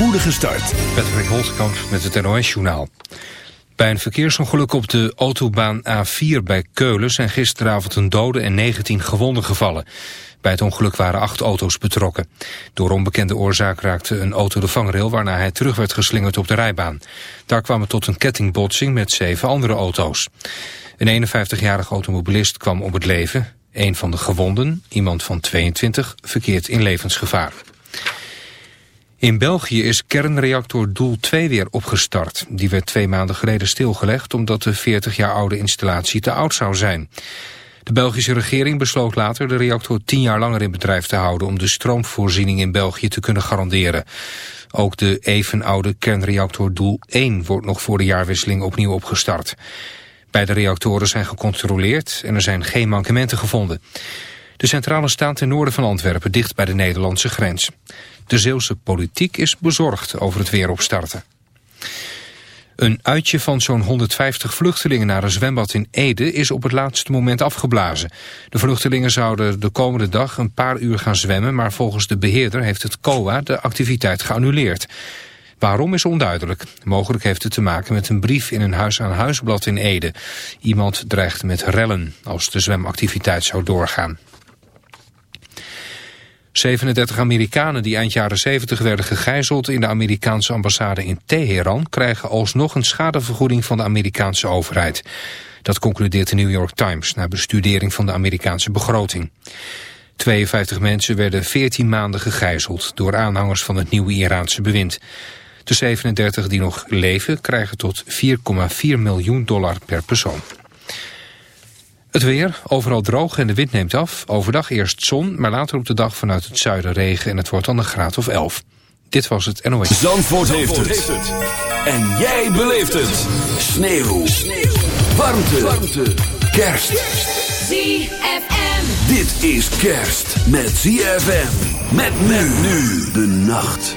spoedige start. Patrick Holtkamp met het NOS-journaal. Bij een verkeersongeluk op de autobaan A4 bij Keulen... zijn gisteravond een dode en 19 gewonden gevallen. Bij het ongeluk waren acht auto's betrokken. Door onbekende oorzaak raakte een auto de vangrail... waarna hij terug werd geslingerd op de rijbaan. Daar kwam het tot een kettingbotsing met zeven andere auto's. Een 51-jarige automobilist kwam om het leven. Een van de gewonden, iemand van 22, verkeert in levensgevaar. In België is kernreactor Doel 2 weer opgestart. Die werd twee maanden geleden stilgelegd omdat de 40 jaar oude installatie te oud zou zijn. De Belgische regering besloot later de reactor 10 jaar langer in bedrijf te houden om de stroomvoorziening in België te kunnen garanderen. Ook de even oude kernreactor Doel 1 wordt nog voor de jaarwisseling opnieuw opgestart. Beide reactoren zijn gecontroleerd en er zijn geen mankementen gevonden. De centrale staat ten noorden van Antwerpen, dicht bij de Nederlandse grens. De Zeeuwse politiek is bezorgd over het weer opstarten. Een uitje van zo'n 150 vluchtelingen naar een zwembad in Ede is op het laatste moment afgeblazen. De vluchtelingen zouden de komende dag een paar uur gaan zwemmen, maar volgens de beheerder heeft het COA de activiteit geannuleerd. Waarom is onduidelijk. Mogelijk heeft het te maken met een brief in een huis-aan-huisblad in Ede. Iemand dreigt met rellen als de zwemactiviteit zou doorgaan. 37 Amerikanen die eind jaren 70 werden gegijzeld in de Amerikaanse ambassade in Teheran krijgen alsnog een schadevergoeding van de Amerikaanse overheid. Dat concludeert de New York Times na bestudering van de Amerikaanse begroting. 52 mensen werden 14 maanden gegijzeld door aanhangers van het nieuwe Iraanse bewind. De 37 die nog leven krijgen tot 4,4 miljoen dollar per persoon. Het weer, overal droog en de wind neemt af. Overdag eerst zon, maar later op de dag vanuit het zuiden regen... en het wordt dan een graad of 11. Dit was het NOS. Zandvoort, Zandvoort heeft, het. En jij beleeft het. Sneeuw. Sneeuw. Warmte. Warmte. Kerst. ZFM. Dit is kerst met ZFM. Met men nu de nacht.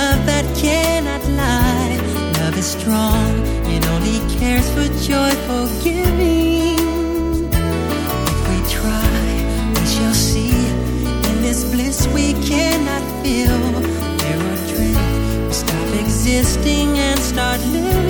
love that cannot lie. Love is strong, it only cares for joyful giving. If we try, we shall see. In this bliss we cannot feel. There are dreams, we stop existing and start living.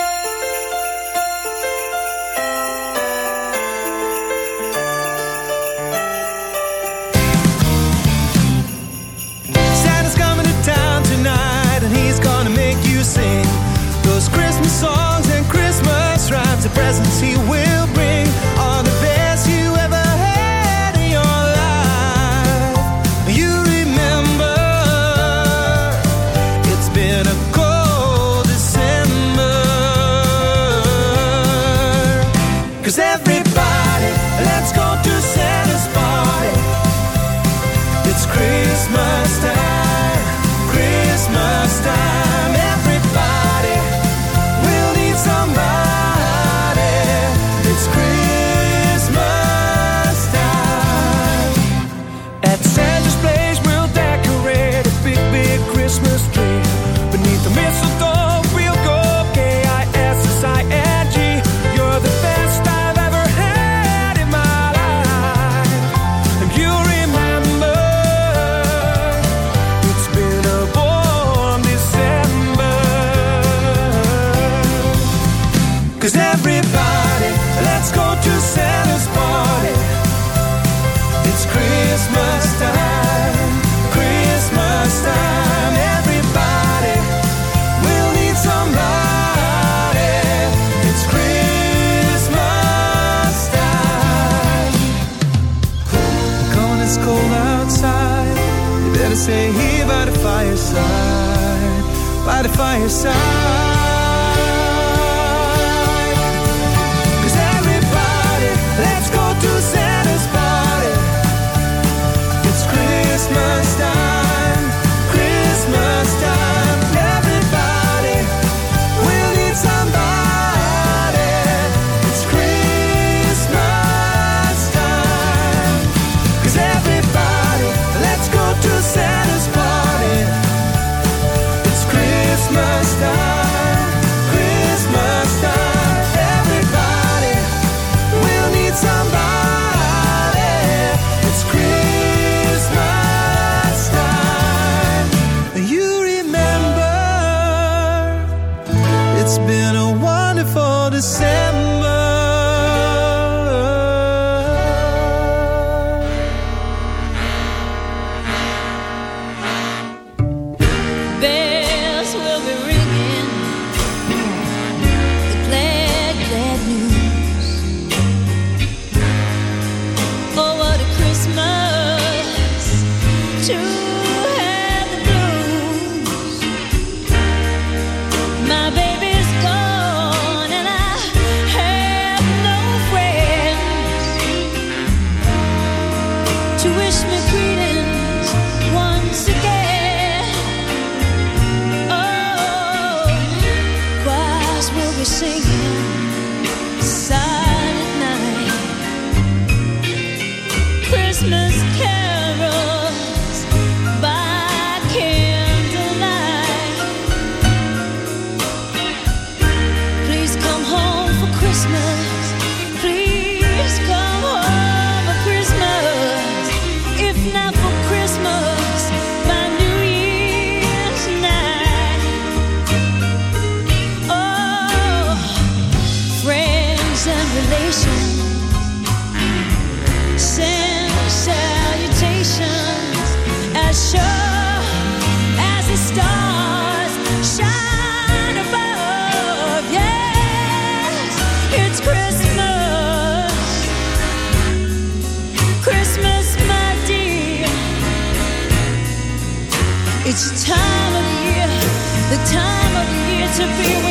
by your side Christmas. to be with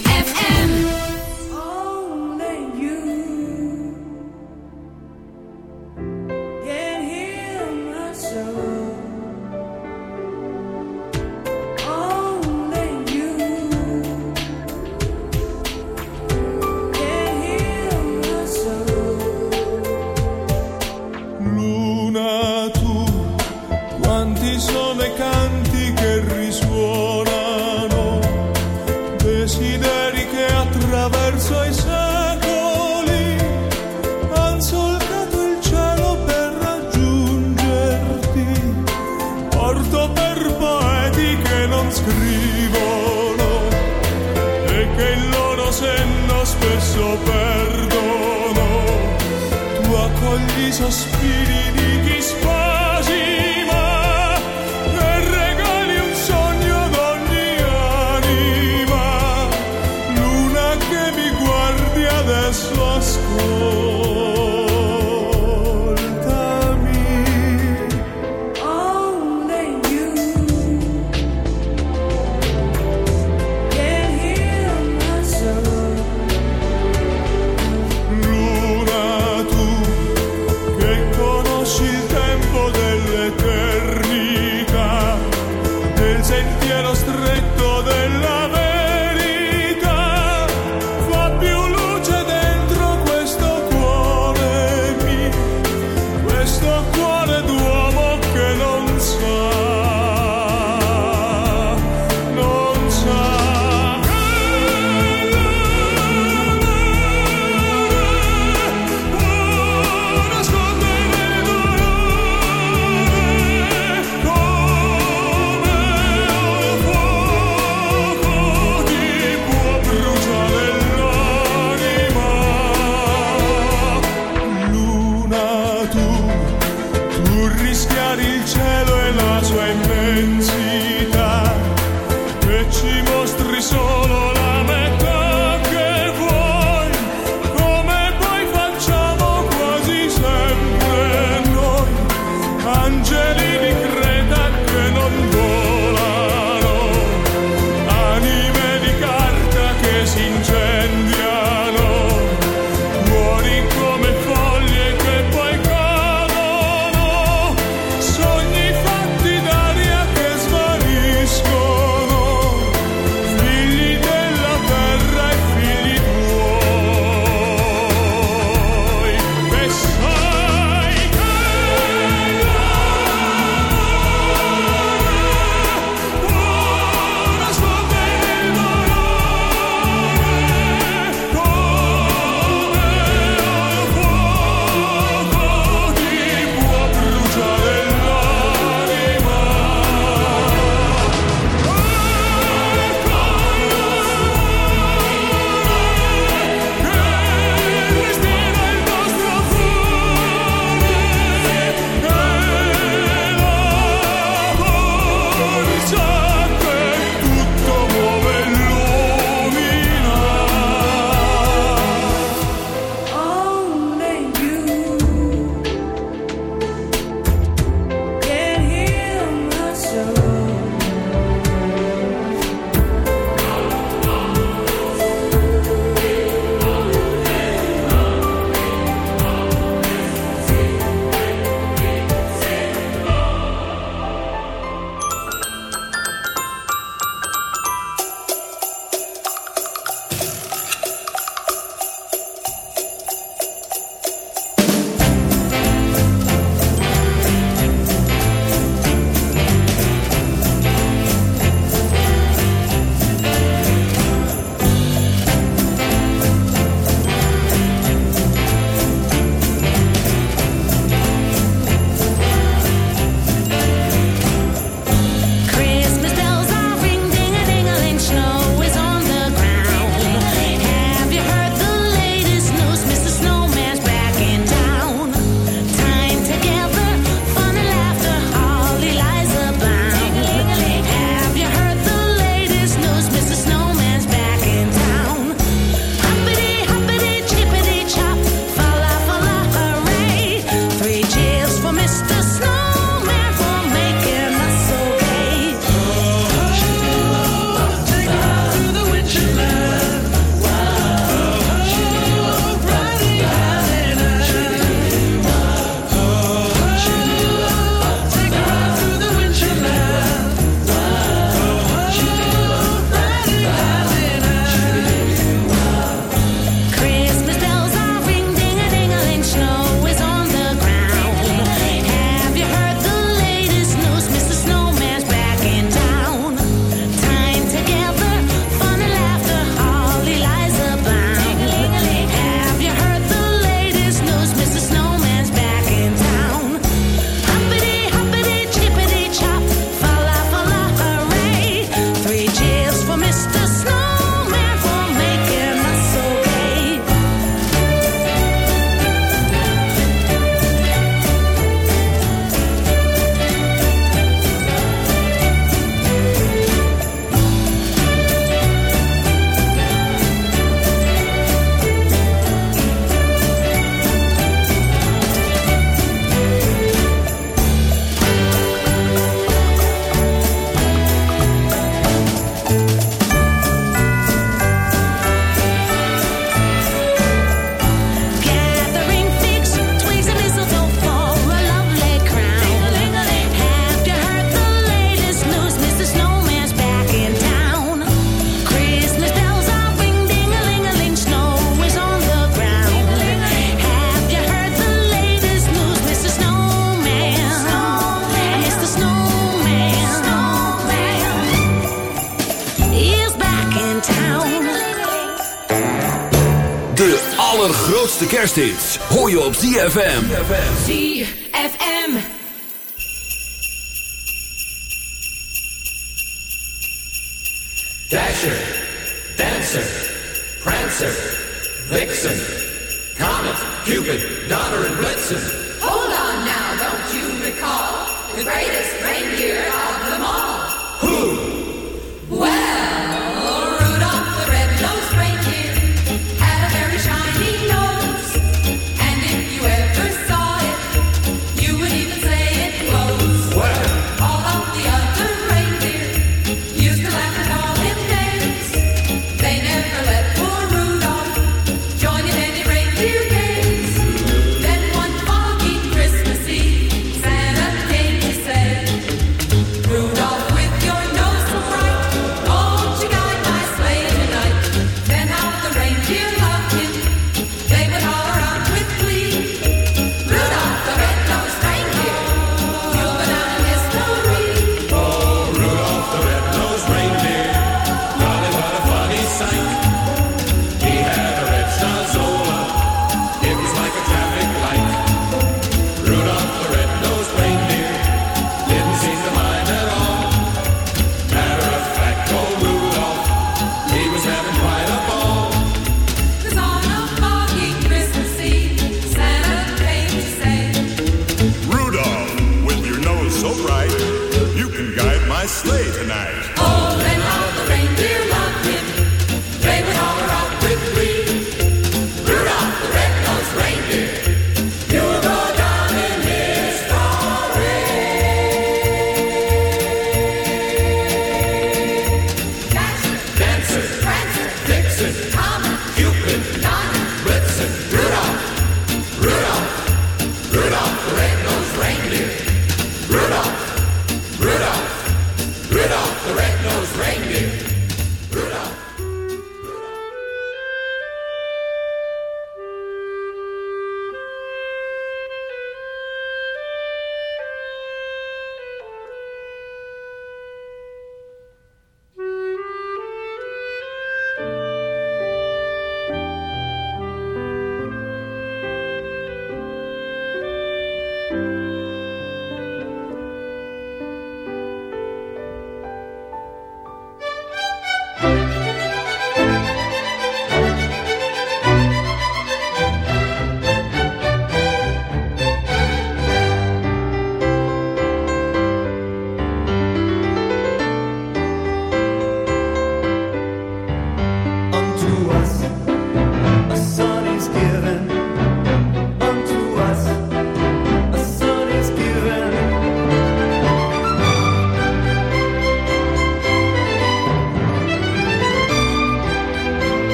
Jesus.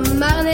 Marne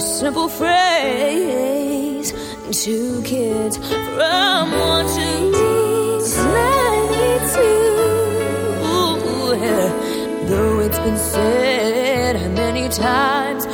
a simple phrase. To kids from one to ninety-two. Though it's been said many times.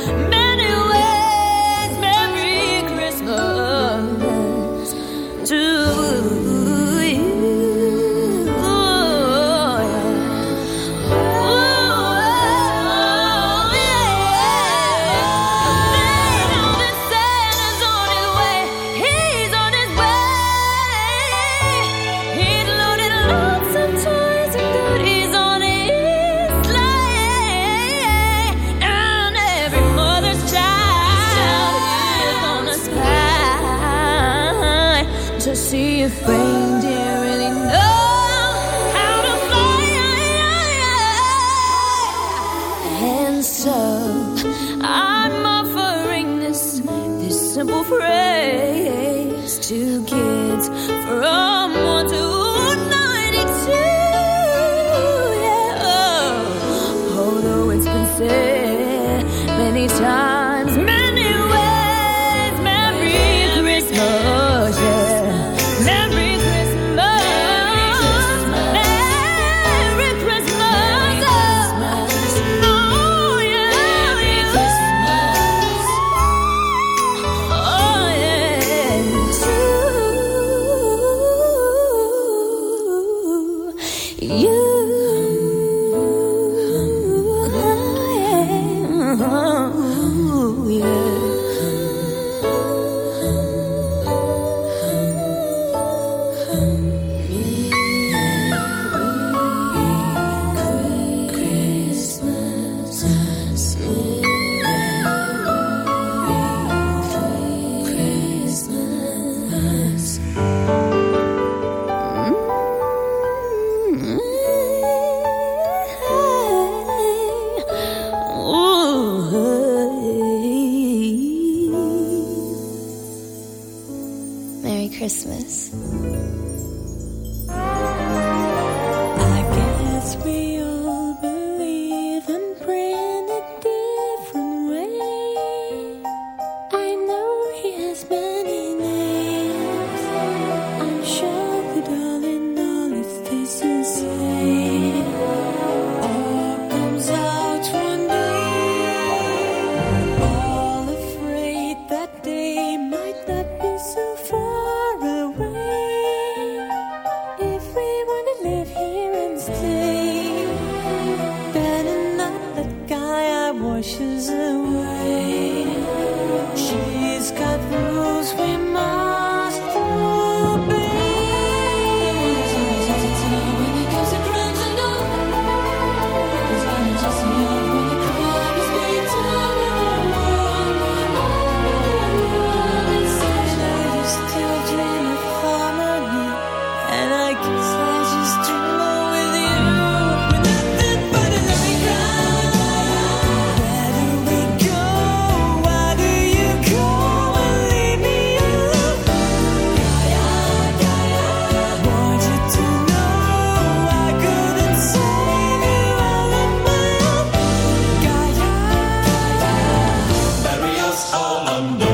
On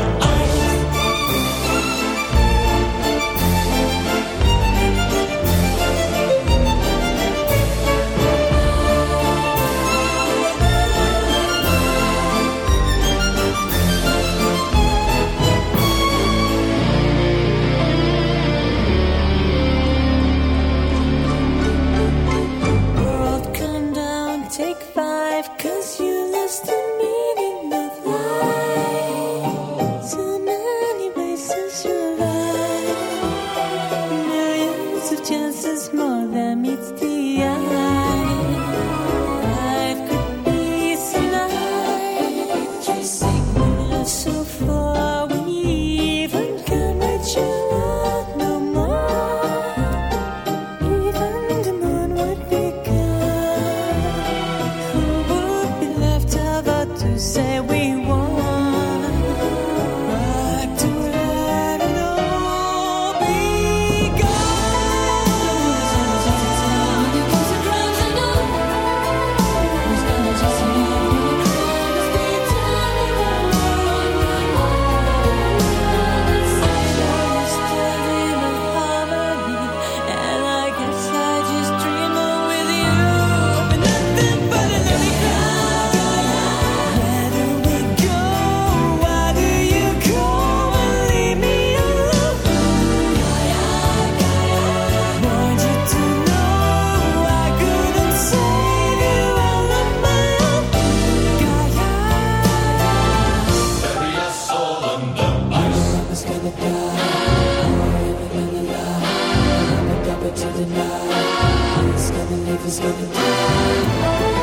It's gonna die.